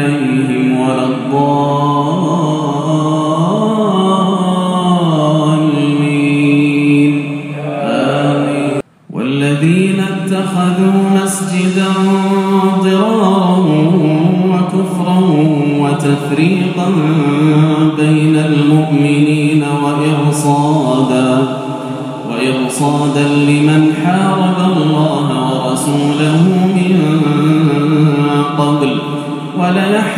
عليهم ولا الضالين. آمين. والذين اتخذوا مسجدا ضرارا وكفرا وتفريقا بين المؤمنين وإرصادا وإرصادا لمن حارب الله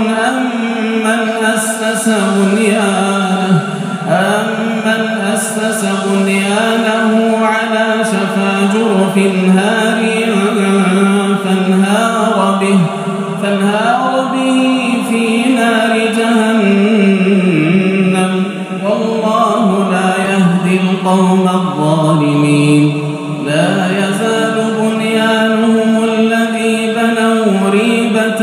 خير أم من أسس بنيانه أم من أسس بنيانه على شفا جرف هار فانهار به فانهار به في نار جهنم. والله لا يهدي القوم الظالمين. لا يزال بنيانهم الذي بنوا ريبة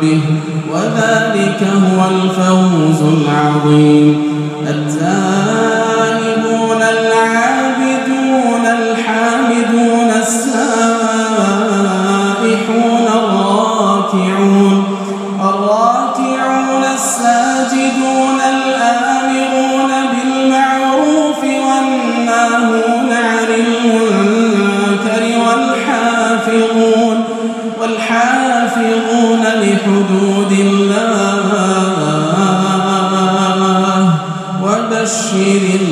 به وذلك هو الفوز العظيم. الله وبشر المؤمنين